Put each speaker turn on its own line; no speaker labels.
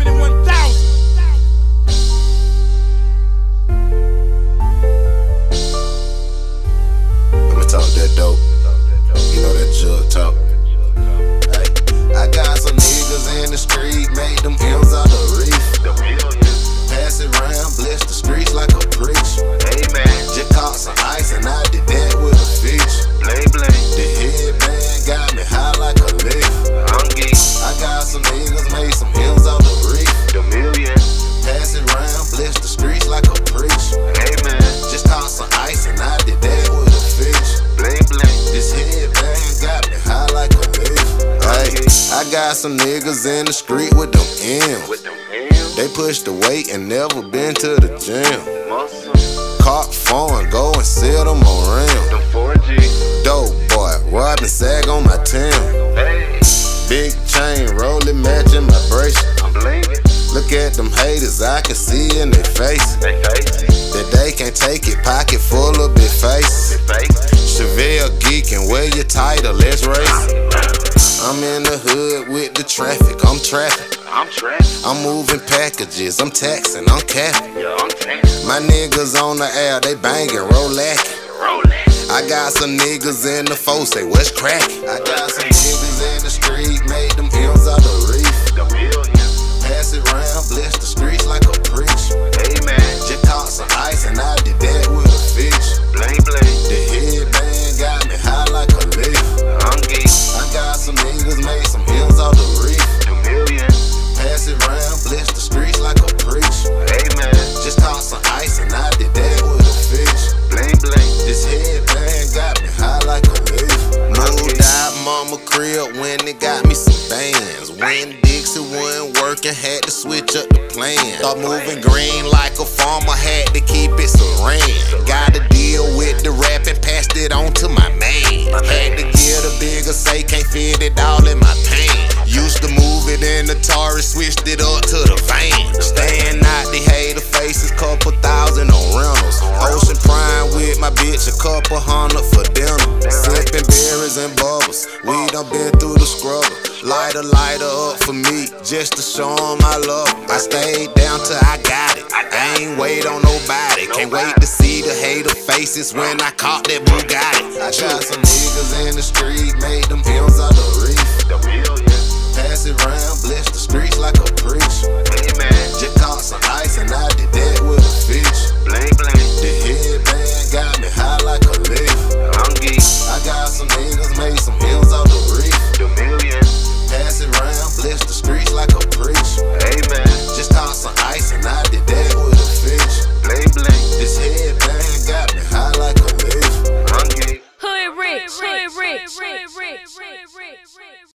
keeping it 1,000.
I'ma talk that dope. I got some niggas in the street with them M's. They push the weight and never been to the gym. Caught phone, go and sell them around. Dope boy, robbing sag on my Tim. Big chain rolling, matching my bracelet. Look at them haters, I can see in their face that they can't take it. Pocket full of big face. Chevelle geeking, wear your title, let's race. I'm in the hood with the traffic, I'm traffic. I'm traffic. I'm moving packages, I'm taxing, I'm capping. Yeah, I'm My niggas on the air, they banging, rollacking. I got some niggas in the foe, say what's crackin'? I got some niggas in the street, made them M's out the mama crib when it got me some bands. When Dixie wasn't working, had to switch up the plan. Start moving green like a farmer, had to keep it serene. Got to deal with the rap and passed it on to my man. Had to get a bigger say, can't fit it all in my pants. Used to move it in the Taurus, switched it up to the van. Staying Light a lighter up for me, just to show 'em I love 'em. I stayed down till I got it. I ain't wait on nobody. Can't wait to see the hater faces when I caught that Bugatti. I got some niggas in the street, made them M's out the reef.